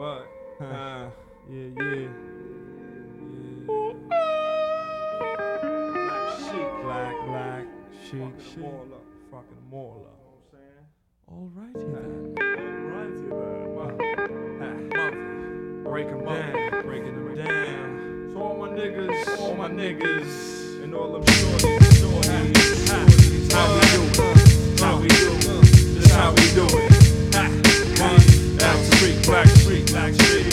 What? Huh. Uh, Yeah, yeah. black sheep. Black, black, chic, Fucking them all up. All up. You know Alrighty then. Break them down. Breaking them down. So all my niggas, all my niggas, and all them shorties, shorties.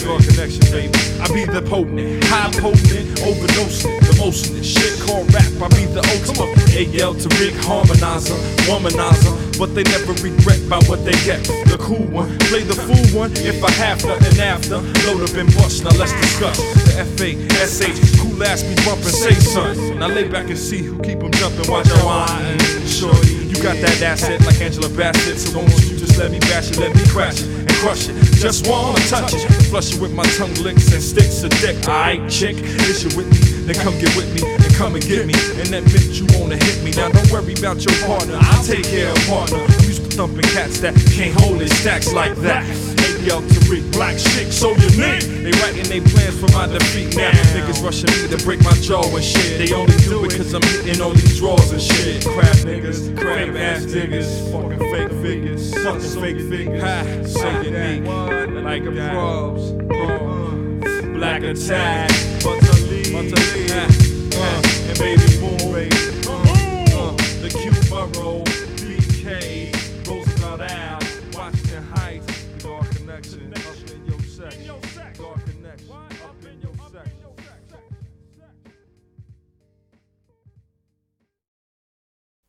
Your connection, baby. I be the potent, high potent, overdosing, the motion, shit called rap. I be the ultimate AL to Rick harmonizer, womanizer, but they never regret about what they get. The cool one, play the fool one if I have to, and after load up and bust. Now let's discuss the FA, SH, cool ass be bumping, say son. Now lay back and see who keep 'em jumping, watch your wine. Shorty, you got that asset like Angela Bassett, so won't you just let me bash it, let me crash it and crush it. Just wanna touch it, flush it with my tongue licks and sticks of dick. Alright, chick, is you with me? Then come get with me and come and get me. And admit you wanna hit me. Now don't worry about your partner, I'll take care of partner. To thumping cats that can't hold their stacks like that. Hey, yo, Tariq, black shit, so you unique. They writing they plans for my defeat now. Niggas rushing me to break my jaw and shit. They only do it cause I'm hitting all these draws and shit. Crap niggas, crap ass niggas, fucking fake figures, sucking fake figures. Ha, so unique, like a probs, black attack, Butterly, uh, and baby boom, baby. Roosevelt